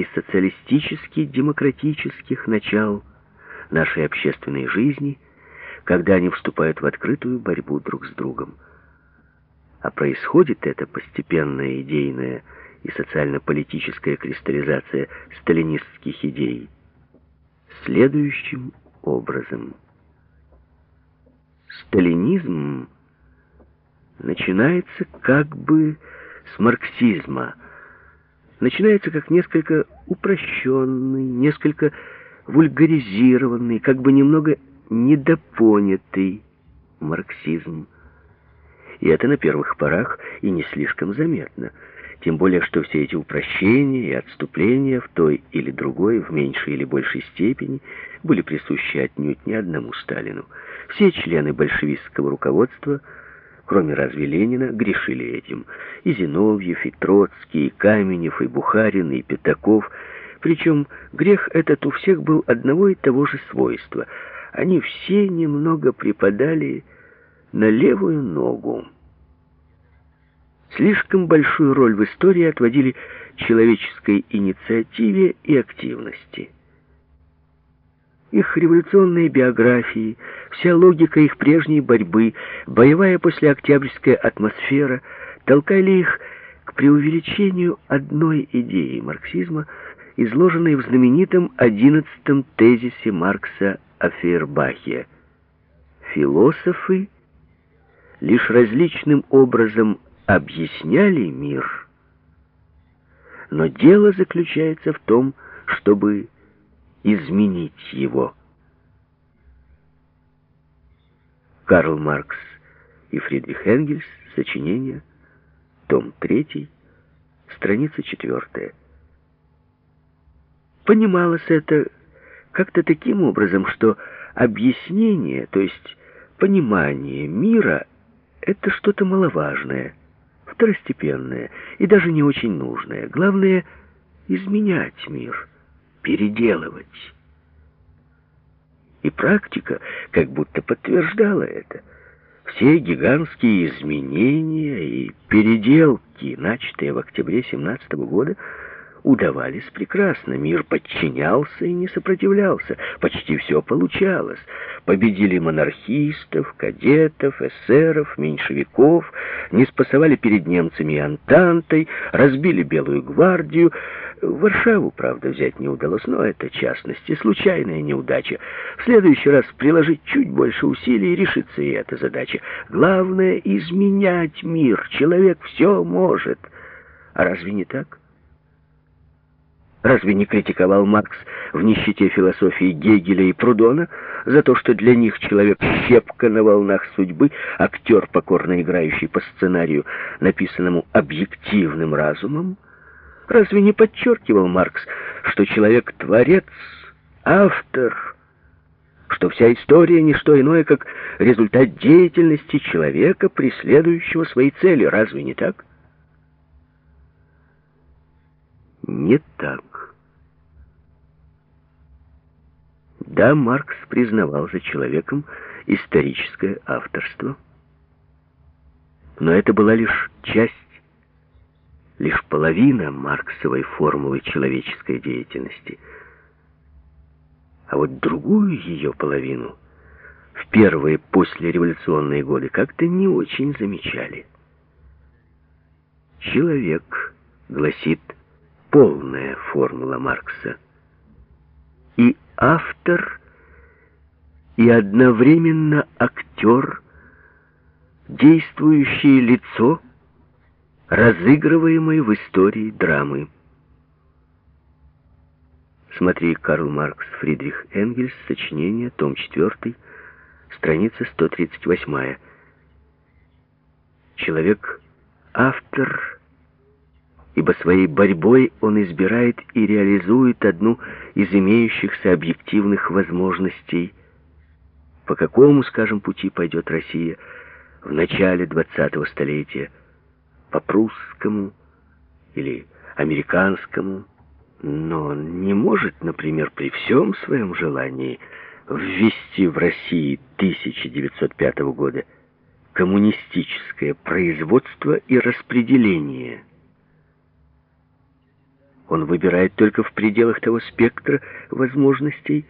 и социалистически-демократических начал нашей общественной жизни, когда они вступают в открытую борьбу друг с другом. А происходит это постепенная идейная и социально-политическая кристаллизация сталинистских идей следующим образом. Сталинизм начинается как бы с марксизма, начинается как несколько упрощенный, несколько вульгаризированный, как бы немного недопонятый марксизм. И это на первых порах и не слишком заметно. Тем более, что все эти упрощения и отступления в той или другой, в меньшей или большей степени, были присущи отнюдь не одному Сталину. Все члены большевистского руководства, кроме разве Ленина, грешили этим. И Зиновьев, и Троцкий, и Каменев, и Бухарин, и Пятаков. Причем грех этот у всех был одного и того же свойства. Они все немного припадали на левую ногу. Слишком большую роль в истории отводили человеческой инициативе и активности. Их революционные биографии, вся логика их прежней борьбы, боевая послеоктябрьская атмосфера толкали их к преувеличению одной идеи марксизма, изложенной в знаменитом одиннадцатом тезисе Маркса о Фейербахе. Философы лишь различным образом объясняли мир, но дело заключается в том, чтобы изменить его. Карл Маркс и Фридрих Энгельс, сочинение, том 3, страница 4. Понималось это как-то таким образом, что объяснение, то есть понимание мира, это что-то маловажное – второстепенное и даже не очень нужное. Главное — изменять мир, переделывать. И практика как будто подтверждала это. Все гигантские изменения и переделки, начатые в октябре 17 года, удавались прекрасно. Мир подчинялся и не сопротивлялся. Почти все получалось. Победили монархистов, кадетов, эсеров, меньшевиков, не спасовали перед немцами и Антантой, разбили Белую гвардию. Варшаву, правда, взять не удалось, но это частности, случайная неудача. В следующий раз приложить чуть больше усилий и решится и эта задача. Главное — изменять мир. Человек все может. А разве не так? Разве не критиковал Маркс в нищете философии Гегеля и Прудона за то, что для них человек щепка на волнах судьбы, актер, покорно играющий по сценарию, написанному объективным разумом? Разве не подчеркивал Маркс, что человек — творец, автор, что вся история — не что иное, как результат деятельности человека, преследующего свои цели? Разве не так? Не так. Да, Маркс признавал за человеком историческое авторство. Но это была лишь часть, лишь половина марксовой формулы человеческой деятельности. А вот другую ее половину в первые послереволюционные годы как-то не очень замечали. Человек, гласит полная формула Маркса – и автор, и одновременно актер, действующее лицо, разыгрываемой в истории драмы. Смотри Карл Маркс, Фридрих Энгельс, сочинение, том 4, страница 138. Человек — автор ибо своей борьбой он избирает и реализует одну из имеющихся объективных возможностей. По какому, скажем, пути пойдет Россия в начале 20-го столетия? По прусскому или американскому? Но он не может, например, при всем своем желании ввести в России 1905 года коммунистическое производство и распределение – Он выбирает только в пределах того спектра возможностей,